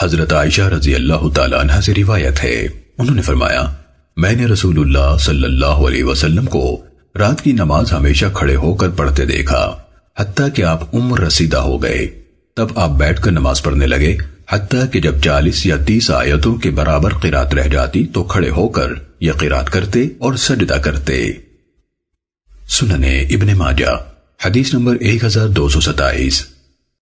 حضرت عائشہ رضی اللہ تعالیٰ عنہ سے روایت ہے۔ انہوں نے فرمایا، میں نے رسول اللہ صلی اللہ علیہ وسلم کو رات کی نماز ہمیشہ کھڑے ہو کر پڑھتے دیکھا، حتیٰ کہ آپ عمر رسیدہ ہو گئے۔ تب آپ بیٹھ کر نماز پڑھنے لگے، حتیٰ کہ جب چالیس یا تیس آیتوں کے برابر قرات رہ جاتی تو کھڑے ہو کر یہ قرات کرتے اور سجدہ کرتے۔ سننے ابن ماجہ، حدیث نمبر ایک ہزار دو سو ستائیس۔